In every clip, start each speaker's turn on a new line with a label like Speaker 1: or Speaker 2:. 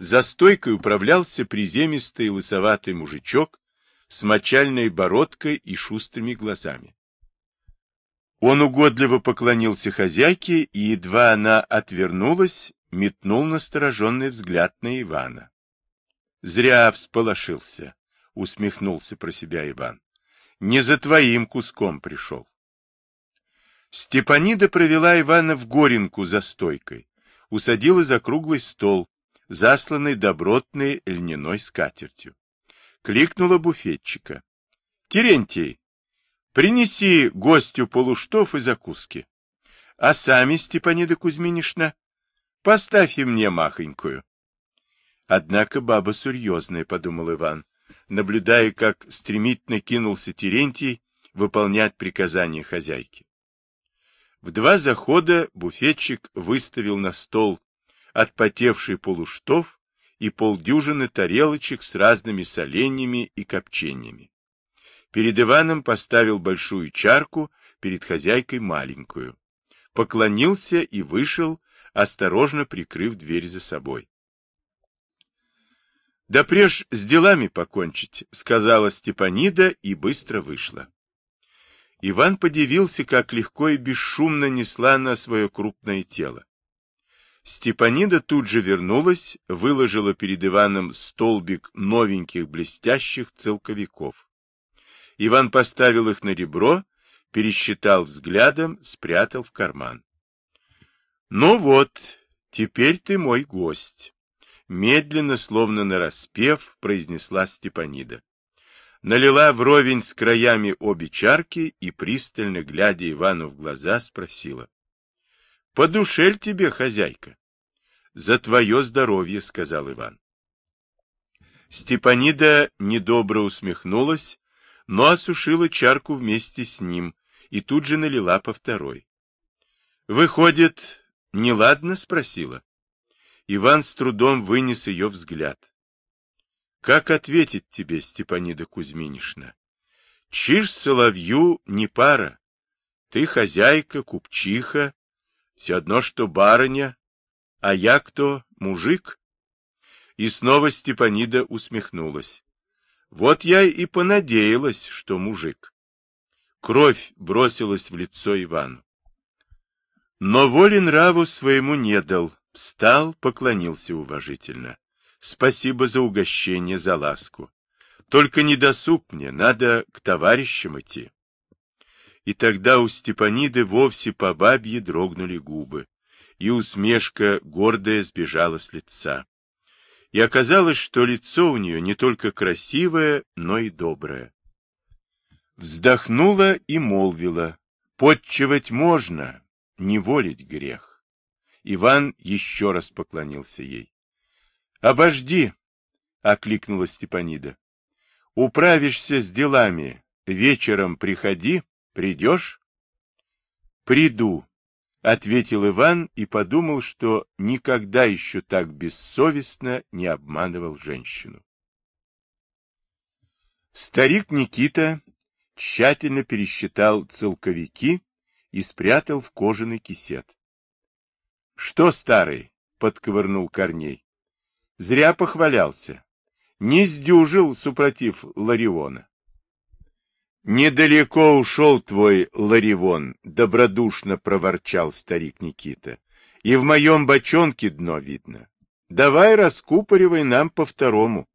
Speaker 1: За стойкой управлялся приземистый лысоватый мужичок с мочальной бородкой и шустрыми глазами. Он угодливо поклонился хозяйке, и едва она отвернулась, метнул настороженный взгляд на Ивана. Зря всполошился, усмехнулся про себя Иван. Не за твоим куском пришел. Степанида провела Ивана в горенку за стойкой, усадила за круглый стол, засланный добротной льняной скатертью. Кликнула буфетчика. — Терентий, принеси гостю полуштов и закуски. А сами, Степанида Кузьминишна, поставь и мне махонькую. Однако баба серьезная, — подумал Иван, наблюдая, как стремительно кинулся Терентий выполнять приказания хозяйки. В два захода буфетчик выставил на стол отпотевший полуштов и полдюжины тарелочек с разными соленьями и копчениями. Перед Иваном поставил большую чарку, перед хозяйкой маленькую. Поклонился и вышел, осторожно прикрыв дверь за собой. «Да преж с делами покончить», — сказала Степанида и быстро вышла. Иван подивился, как легко и бесшумно несла она свое крупное тело. Степанида тут же вернулась, выложила перед Иваном столбик новеньких блестящих целковиков. Иван поставил их на ребро, пересчитал взглядом, спрятал в карман. — Ну вот, теперь ты мой гость. Медленно, словно нараспев, произнесла Степанида налила вровень с краями обе чарки и, пристально глядя Ивану в глаза, спросила. — По душе тебе, хозяйка? — За твое здоровье, — сказал Иван. Степанида недобро усмехнулась, но осушила чарку вместе с ним и тут же налила по второй. — Выходит, неладно? — спросила. Иван с трудом вынес ее взгляд. Как ответить тебе, Степанида Кузьминишна? Чиж соловью не пара. Ты хозяйка, купчиха, все одно, что барыня, а я кто, мужик? И снова Степанида усмехнулась. Вот я и понадеялась, что мужик. Кровь бросилась в лицо Ивану. Но воли нраву своему не дал, встал, поклонился уважительно. Спасибо за угощение, за ласку. Только не досуг мне, надо к товарищам идти. И тогда у Степаниды вовсе по бабье дрогнули губы, и усмешка гордая сбежала с лица. И оказалось, что лицо у нее не только красивое, но и доброе. Вздохнула и молвила, подчивать можно, не волить грех. Иван еще раз поклонился ей. — Обожди, — окликнула Степанида. — Управишься с делами, вечером приходи, придешь? — Приду, — ответил Иван и подумал, что никогда еще так бессовестно не обманывал женщину. Старик Никита тщательно пересчитал целковики и спрятал в кожаный кисет. — Что, старый? — подковырнул Корней. Зря похвалялся. Не сдюжил, супротив Лариона. «Недалеко ушел твой Ларивон», — добродушно проворчал старик Никита. «И в моем бочонке дно видно. Давай раскупоривай нам по второму.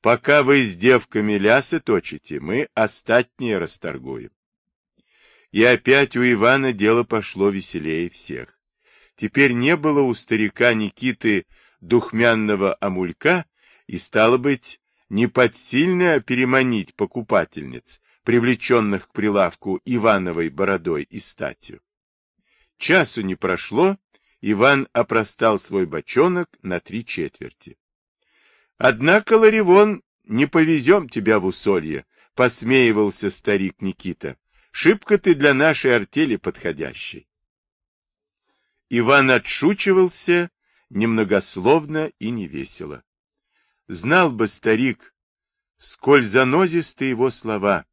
Speaker 1: Пока вы с девками лясы точите, мы остатнее расторгуем». И опять у Ивана дело пошло веселее всех. Теперь не было у старика Никиты духмянного амулька и, стало быть, не подсильно переманить покупательниц, привлеченных к прилавку Ивановой бородой и статью. Часу не прошло, Иван опростал свой бочонок на три четверти. — Однако, Ларивон, не повезем тебя в усолье, — посмеивался старик Никита. — Шибко ты для нашей артели подходящий. Иван отшучивался немногословно и невесело. Знал бы старик, сколь занозисты его слова,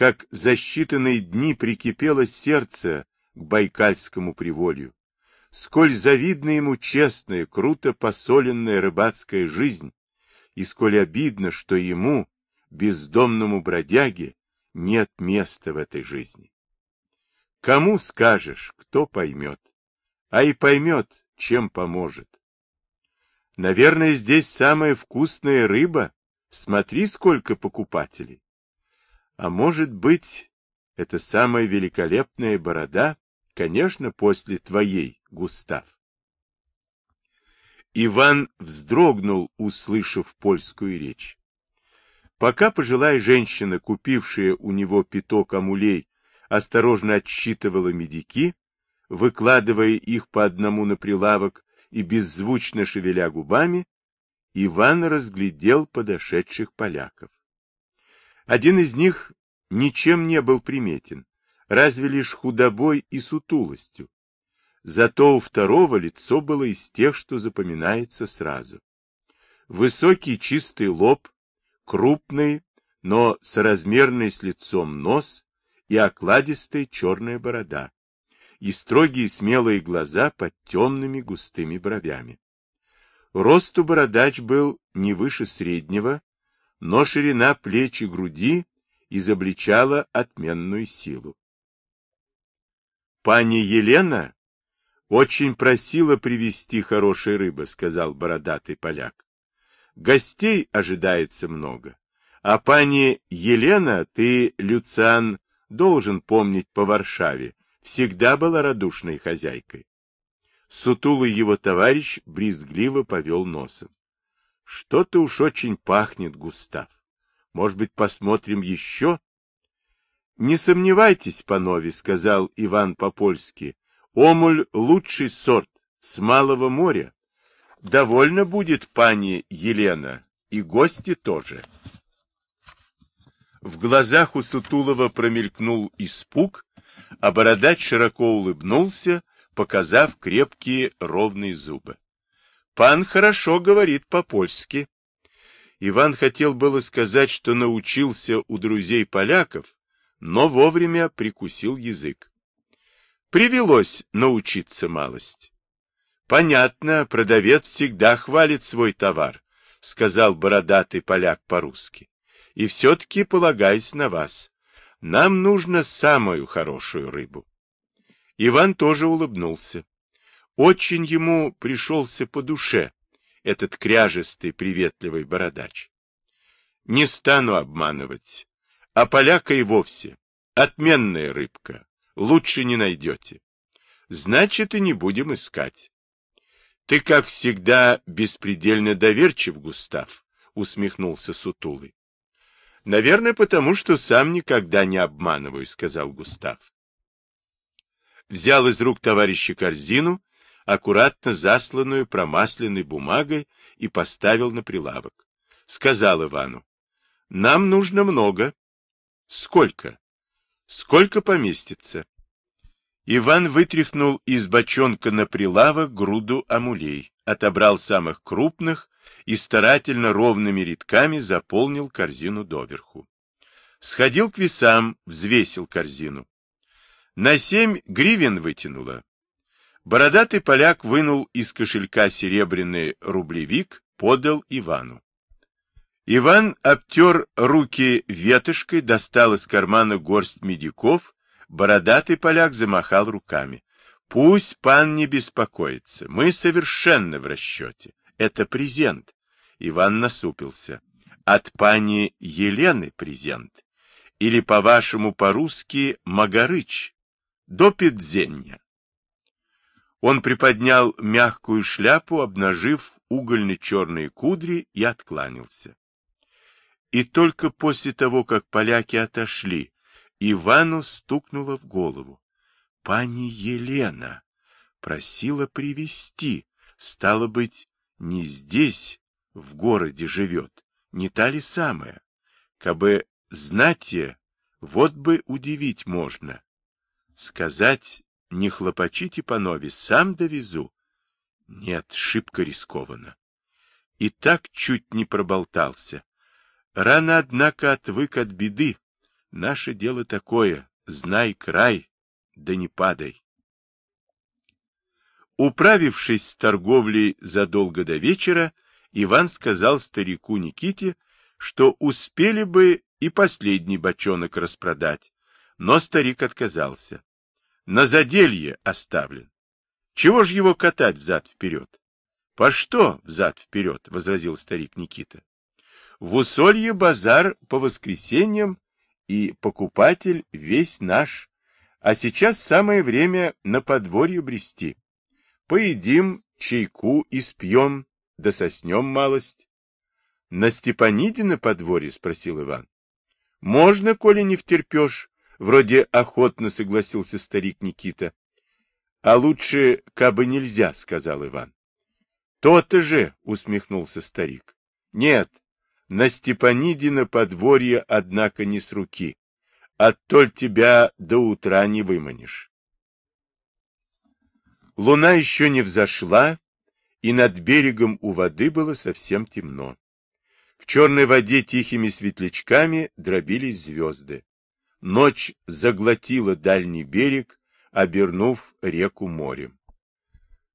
Speaker 1: как за считанные дни прикипело сердце к байкальскому приволью, сколь завидна ему честная, круто посоленная рыбацкая жизнь, и сколь обидно, что ему, бездомному бродяге, нет места в этой жизни. Кому скажешь, кто поймет, а и поймет, чем поможет. Наверное, здесь самая вкусная рыба, смотри, сколько покупателей. А может быть, это самая великолепная борода, конечно, после твоей, Густав. Иван вздрогнул, услышав польскую речь. Пока пожилая женщина, купившая у него пяток амулей, осторожно отсчитывала медики, выкладывая их по одному на прилавок и беззвучно шевеля губами, Иван разглядел подошедших поляков. Один из них ничем не был приметен, разве лишь худобой и сутулостью. Зато у второго лицо было из тех, что запоминается сразу. Высокий чистый лоб, крупный, но соразмерный с лицом нос и окладистая черная борода, и строгие смелые глаза под темными густыми бровями. Росту бородач был не выше среднего, но ширина плеч и груди изобличала отменную силу. Пани Елена очень просила привезти хорошей рыбы, сказал бородатый поляк. Гостей ожидается много. А пани Елена, ты, Люциан, должен помнить по Варшаве, всегда была радушной хозяйкой. Сутулый его товарищ брезгливо повел носом. Что-то уж очень пахнет, Густав. Может быть, посмотрим еще? Не сомневайтесь, панове, сказал Иван по-польски. Омуль лучший сорт, с малого моря. Довольно будет пани Елена, и гости тоже. В глазах у Сутулова промелькнул испуг, а бородач широко улыбнулся, показав крепкие ровные зубы. Пан хорошо говорит по-польски. Иван хотел было сказать, что научился у друзей поляков, но вовремя прикусил язык. Привелось научиться малость. Понятно, продавец всегда хвалит свой товар, сказал бородатый поляк по-русски. И все-таки полагаюсь на вас. Нам нужно самую хорошую рыбу. Иван тоже улыбнулся. Очень ему пришелся по душе этот кряжестый, приветливый бородач. Не стану обманывать, а поляка и вовсе. Отменная рыбка, лучше не найдете. Значит, и не будем искать. Ты, как всегда, беспредельно доверчив, Густав, усмехнулся Сутулый. Наверное, потому что сам никогда не обманываю, сказал Густав. Взял из рук товарища корзину, аккуратно засланную промасленной бумагой, и поставил на прилавок. Сказал Ивану, нам нужно много. Сколько? Сколько поместится? Иван вытряхнул из бочонка на прилавок груду амулей, отобрал самых крупных и старательно ровными рядками заполнил корзину доверху. Сходил к весам, взвесил корзину. На семь гривен вытянуло. Бородатый поляк вынул из кошелька серебряный рублевик, подал Ивану. Иван обтер руки ветошкой, достал из кармана горсть медиков, бородатый поляк замахал руками. Пусть пан не беспокоится, мы совершенно в расчете. Это презент. Иван насупился. От пани Елены презент. Или, по-вашему, по-русски, Магарыч. До Пидзенья. Он приподнял мягкую шляпу, обнажив угольно-черные кудри, и откланялся. И только после того, как поляки отошли, Ивану стукнуло в голову. Пани Елена просила привести, стало быть, не здесь, в городе живет, не та ли самая? Кабы знать я, вот бы удивить можно. Сказать, не хлопочите, панове, сам довезу. Нет, шибко рискованно. И так чуть не проболтался. Рано, однако, отвык от беды. Наше дело такое, знай край, да не падай. Управившись с торговлей задолго до вечера, Иван сказал старику Никите, что успели бы и последний бочонок распродать, но старик отказался. На заделье оставлен. Чего ж его катать взад-вперед? — По что взад-вперед? — возразил старик Никита. — В усолье базар по воскресеньям, и покупатель весь наш. А сейчас самое время на подворье брести. Поедим, чайку и спьем, да соснем малость. — На Степаниде на подворье? — спросил Иван. — Можно, коли не втерпешь, — вроде охотно согласился старик Никита. — А лучше, кабы нельзя, — сказал Иван. То — То-то же, — усмехнулся старик. — Нет, на Степаниде на подворье, однако, не с руки. Оттоль тебя до утра не выманишь. Луна еще не взошла, и над берегом у воды было совсем темно. В черной воде тихими светлячками дробились звезды. Ночь заглотила дальний берег, обернув реку морем.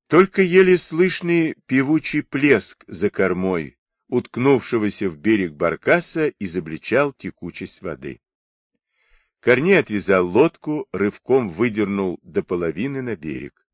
Speaker 1: Только еле слышный певучий плеск за кормой, уткнувшегося в берег баркаса, изобличал текучесть воды. Корней отвязал лодку, рывком выдернул до половины на берег.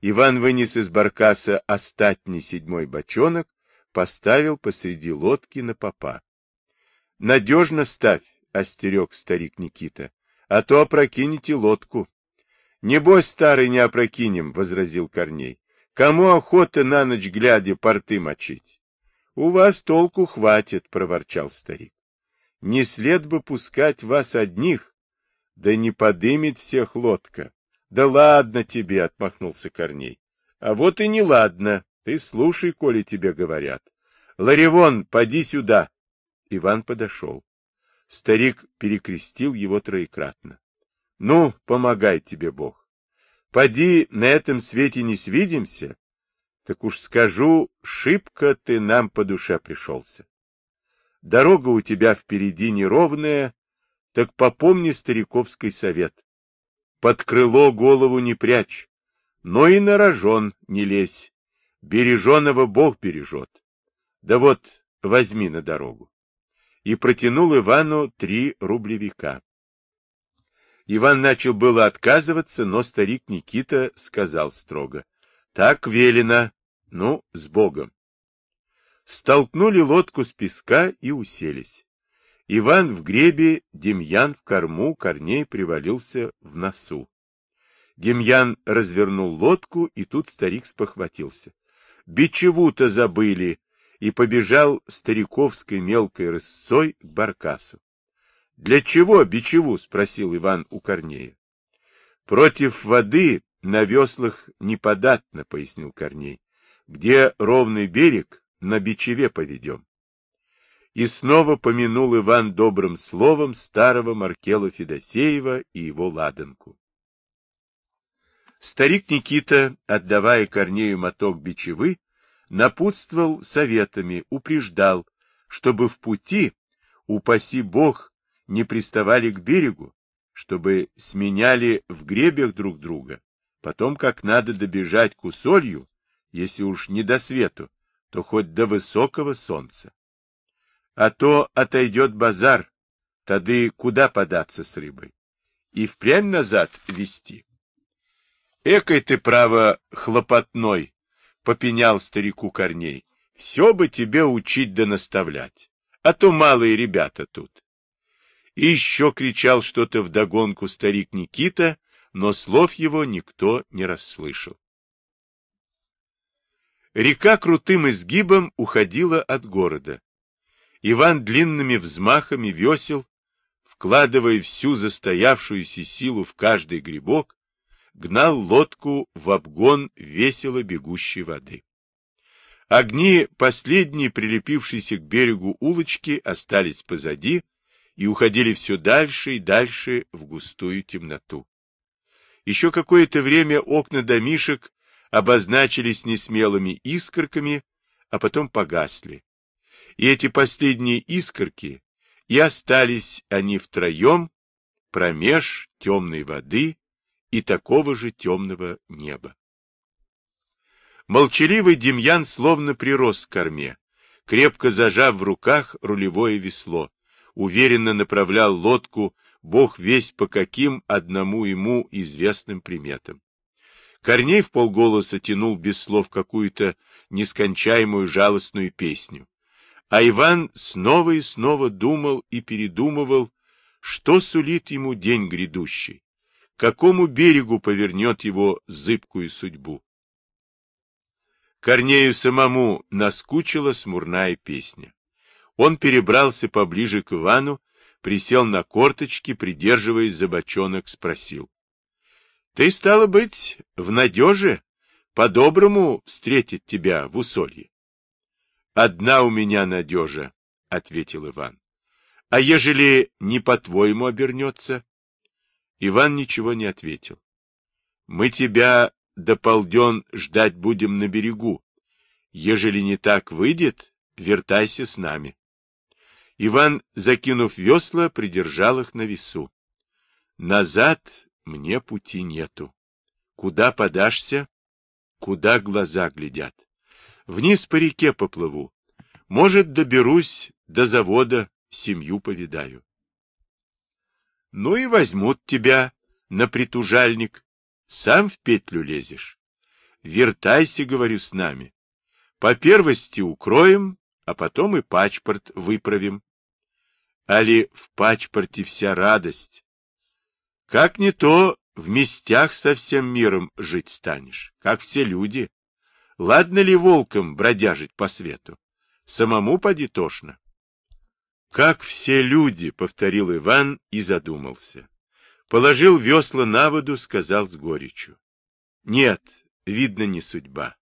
Speaker 1: Иван вынес из баркаса остатний седьмой бочонок, поставил посреди лодки на попа. — Надежно ставь, — остерег старик Никита, — а то опрокинете лодку. — Небось, старый, не опрокинем, — возразил Корней. — Кому охота на ночь глядя порты мочить? — У вас толку хватит, — проворчал старик. — Не след бы пускать вас одних, да не подымет всех лодка. Да ладно тебе, отмахнулся Корней. А вот и не ладно. Ты слушай, коли тебе говорят. Ларивон, поди сюда. Иван подошел. Старик перекрестил его троекратно. Ну, помогай тебе Бог. Поди на этом свете не свидимся, так уж скажу, шибко ты нам по душе пришелся. Дорога у тебя впереди неровная, так попомни стариковский совет. Под крыло голову не прячь, но и на рожон не лезь. Береженого Бог бережет. Да вот, возьми на дорогу. И протянул Ивану три рублевика. Иван начал было отказываться, но старик Никита сказал строго. — Так велено. Ну, с Богом. Столкнули лодку с песка и уселись. Иван в гребе, Демьян в корму, Корней привалился в носу. Демьян развернул лодку, и тут старик спохватился. Бичеву-то забыли, и побежал стариковской мелкой рысцой к баркасу. — Для чего бичеву? — спросил Иван у Корнея. — Против воды на веслах неподатно, — пояснил Корней. — Где ровный берег, на бичеве поведем и снова помянул Иван добрым словом старого Маркела Федосеева и его ладанку. Старик Никита, отдавая Корнею моток бичевы, напутствовал советами, упреждал, чтобы в пути, упаси бог, не приставали к берегу, чтобы сменяли в гребях друг друга, потом как надо добежать к усолью, если уж не до свету, то хоть до высокого солнца а то отойдет базар, тады куда податься с рыбой? И впрямь назад вести. Экой ты, право, хлопотной, — попенял старику Корней. Все бы тебе учить да наставлять, а то малые ребята тут. И еще кричал что-то вдогонку старик Никита, но слов его никто не расслышал. Река крутым изгибом уходила от города. Иван длинными взмахами весел, вкладывая всю застоявшуюся силу в каждый грибок, гнал лодку в обгон весело бегущей воды. Огни, последние прилепившиеся к берегу улочки, остались позади и уходили все дальше и дальше в густую темноту. Еще какое-то время окна домишек обозначились несмелыми искорками, а потом погасли и эти последние искорки, и остались они втроем промеж темной воды и такого же темного неба. Молчаливый Демьян словно прирос к корме, крепко зажав в руках рулевое весло, уверенно направлял лодку, бог весь по каким одному ему известным приметам. Корней в полголоса тянул без слов какую-то нескончаемую жалостную песню. А Иван снова и снова думал и передумывал, что сулит ему день грядущий, какому берегу повернет его зыбкую судьбу. Корнею самому наскучила смурная песня. Он перебрался поближе к Ивану, присел на корточки, придерживаясь за бочонок, спросил. — Ты, стало быть, в надеже по-доброму встретить тебя в усолье? — Одна у меня надежа, — ответил Иван. — А ежели не по-твоему обернется? Иван ничего не ответил. — Мы тебя до полден ждать будем на берегу. Ежели не так выйдет, вертайся с нами. Иван, закинув весла, придержал их на весу. Назад мне пути нету. Куда подашься? Куда глаза глядят? Вниз по реке поплыву. Может, доберусь до завода, семью повидаю. Ну и возьмут тебя на притужальник. Сам в петлю лезешь. Вертайся, говорю, с нами. По первости укроем, а потом и пачпорт выправим. Али в пачпорте вся радость, как не то, в местях со всем миром жить станешь, как все люди. Ладно ли волком бродяжить по свету? Самому поди тошно. Как все люди, — повторил Иван и задумался. Положил весла на воду, сказал с горечью. Нет, видно, не судьба.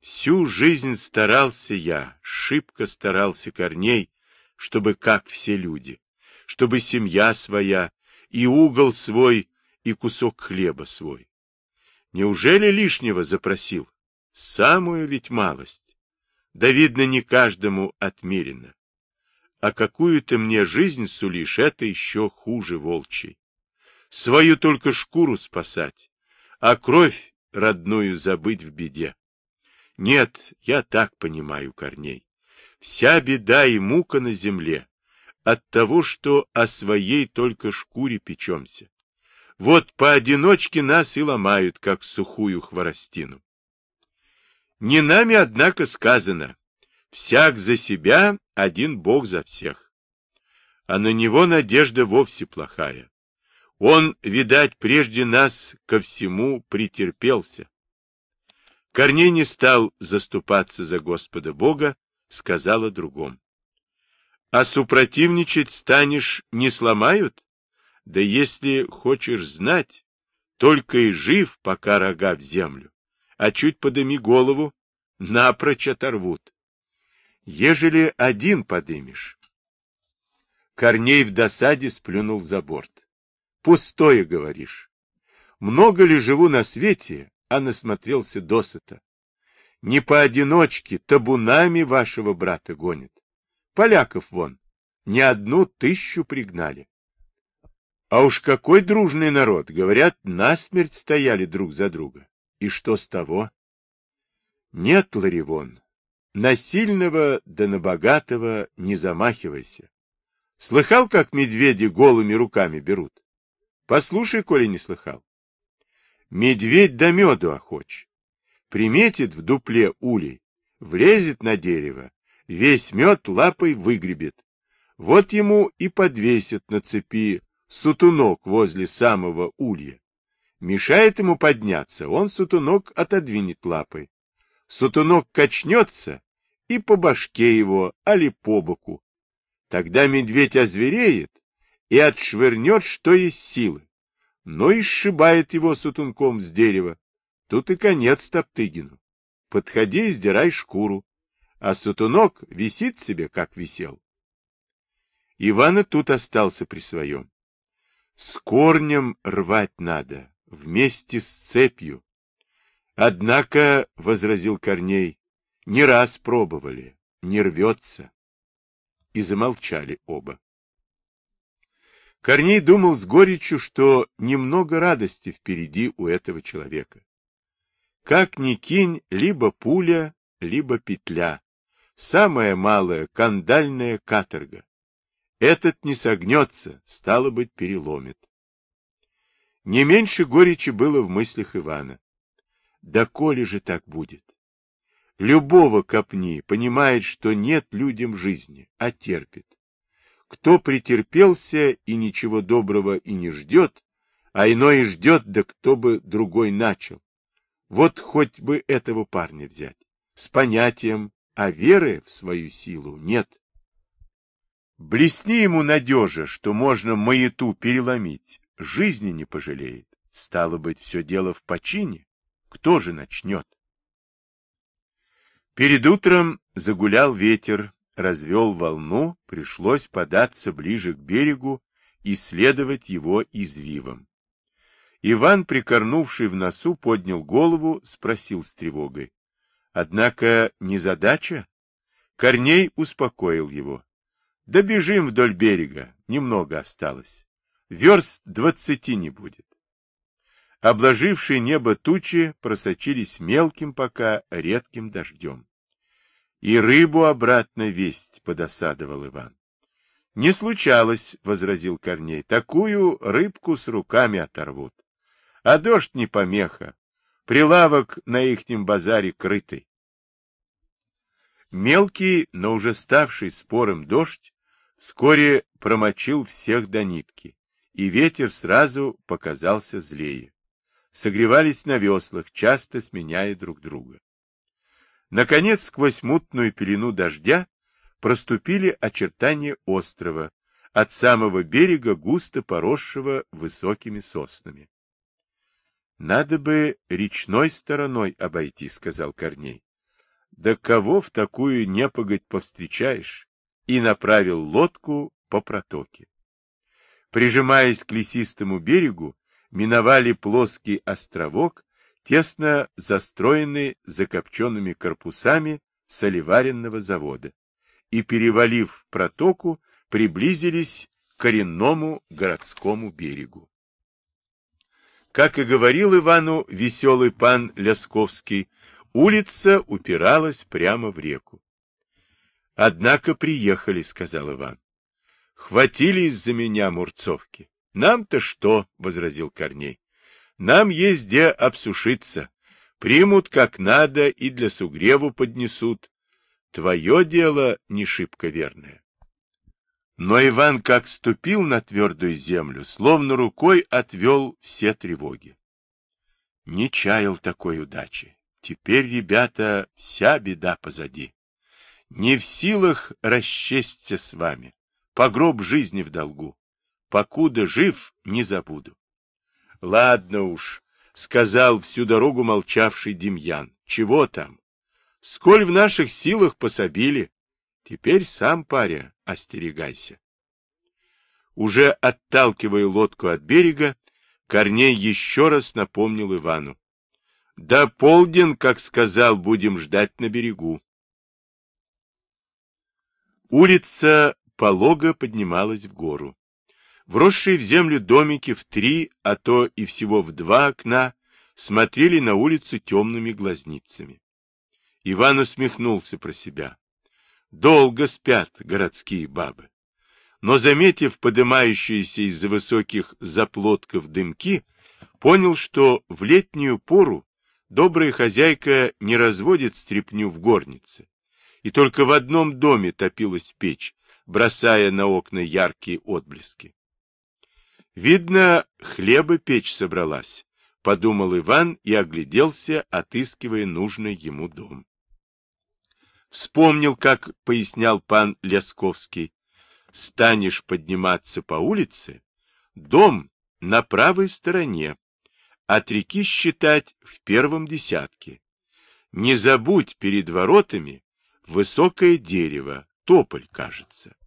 Speaker 1: Всю жизнь старался я, шибко старался Корней, чтобы как все люди, чтобы семья своя, и угол свой, и кусок хлеба свой. Неужели лишнего запросил? Самую ведь малость. Да, видно, не каждому отмерено. А какую ты мне жизнь сулишь, это еще хуже волчий. Свою только шкуру спасать, а кровь родную забыть в беде. Нет, я так понимаю Корней. Вся беда и мука на земле от того, что о своей только шкуре печемся. Вот поодиночке нас и ломают, как сухую хворостину. Не нами, однако, сказано, всяк за себя, один Бог за всех. А на него надежда вовсе плохая. Он, видать, прежде нас ко всему претерпелся. Корней не стал заступаться за Господа Бога, сказала другом. А супротивничать станешь, не сломают? Да если хочешь знать, только и жив, пока рога в землю, а чуть подыми голову, напрочь оторвут. Ежели один подымешь. Корней в досаде сплюнул за борт. Пустое, говоришь. Много ли живу на свете, а насмотрелся досыта. Не поодиночке, табунами вашего брата гонят. Поляков вон, не одну тысячу пригнали. А уж какой дружный народ, говорят, насмерть стояли друг за друга. И что с того? Нет, Ларивон, на сильного да на богатого не замахивайся. Слыхал, как медведи голыми руками берут? Послушай, коли не слыхал. Медведь до меду охоч. Приметит в дупле улей, влезет на дерево, весь мед лапой выгребет. Вот ему и подвесят на цепи сутунок возле самого улья. Мешает ему подняться, он сутунок отодвинет лапой. Сутунок качнется и по башке его, али по боку. Тогда медведь озвереет и отшвырнет, что есть силы. Но и сшибает его сутунком с дерева. Тут и конец Топтыгину. Подходи и сдирай шкуру а сутунок висит себе, как висел. Ивана тут остался при своем. С корнем рвать надо, вместе с цепью. Однако, — возразил Корней, — не раз пробовали, не рвется. И замолчали оба. Корней думал с горечью, что немного радости впереди у этого человека. Как ни кинь, либо пуля, либо петля. Самая малая кандальная каторга. Этот не согнется, стало быть, переломит. Не меньше горечи было в мыслях Ивана. Да коли же так будет? Любого копни понимает, что нет людям жизни, а терпит. Кто претерпелся и ничего доброго и не ждет, а иной ждет, да кто бы другой начал. Вот хоть бы этого парня взять, с понятием, а веры в свою силу нет. Блесни ему надежа, что можно маяту переломить, жизни не пожалеет. Стало быть, все дело в почине. Кто же начнет? Перед утром загулял ветер, развел волну, пришлось податься ближе к берегу и следовать его извивам. Иван, прикорнувший в носу, поднял голову, спросил с тревогой. Однако не задача? Корней успокоил его. Да бежим вдоль берега, немного осталось. Верст двадцати не будет. Обложившие небо тучи просочились мелким пока редким дождем. И рыбу обратно весть, подосадовал Иван. Не случалось, возразил Корней, такую рыбку с руками оторвут. А дождь не помеха, прилавок на ихнем базаре крытый. Мелкий, но уже ставший спорым дождь вскоре промочил всех до нитки, и ветер сразу показался злее согревались на веслах, часто сменяя друг друга. Наконец, сквозь мутную пелену дождя проступили очертания острова, от самого берега густо поросшего высокими соснами. — Надо бы речной стороной обойти, — сказал Корней. — Да кого в такую непогодь повстречаешь? И направил лодку по протоке. Прижимаясь к лесистому берегу, миновали плоский островок, тесно застроенный закопченными корпусами соливаренного завода, и, перевалив протоку, приблизились к коренному городскому берегу. Как и говорил Ивану веселый пан Лясковский, улица упиралась прямо в реку. — Однако приехали, — сказал Иван. — Хватились за меня мурцовки. Нам-то что, — возразил Корней. Нам есть где обсушиться. Примут как надо и для сугреву поднесут. Твое дело не шибко верное. Но Иван как ступил на твердую землю, словно рукой отвел все тревоги. Не чаял такой удачи. Теперь, ребята, вся беда позади. Не в силах расчесться с вами. Погроб жизни в долгу покуда жив, не забуду. — Ладно уж, — сказал всю дорогу молчавший Демьян. — Чего там? Сколь в наших силах пособили. Теперь сам, паря, остерегайся. Уже отталкивая лодку от берега, Корней еще раз напомнил Ивану. — Да полдень, как сказал, будем ждать на берегу. Улица полого поднималась в гору. Вросшие в землю домики в три, а то и всего в два окна, смотрели на улицу темными глазницами. Иван усмехнулся про себя. Долго спят городские бабы. Но, заметив подымающиеся из-за высоких заплотков дымки, понял, что в летнюю пору добрая хозяйка не разводит стряпню в горнице, и только в одном доме топилась печь, бросая на окна яркие отблески. Видно, хлеба печь собралась, — подумал Иван и огляделся, отыскивая нужный ему дом. Вспомнил, как пояснял пан Лясковский. Станешь подниматься по улице, дом на правой стороне, от реки считать в первом десятке. Не забудь перед воротами высокое дерево, тополь, кажется.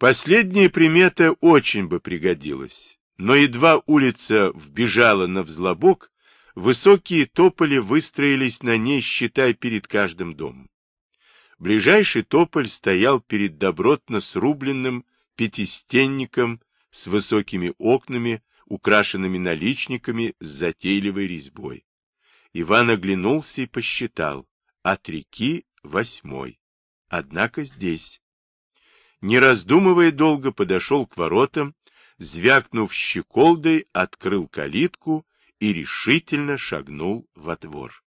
Speaker 1: Последняя примета очень бы пригодилась, но едва улица вбежала на взлобок, высокие тополи выстроились на ней, считай, перед каждым домом. Ближайший тополь стоял перед добротно срубленным пятистенником с высокими окнами, украшенными наличниками с затейливой резьбой. Иван оглянулся и посчитал. От реки восьмой. Однако здесь. Не раздумывая долго, подошел к воротам, звякнув щеколдой, открыл калитку и решительно шагнул во двор.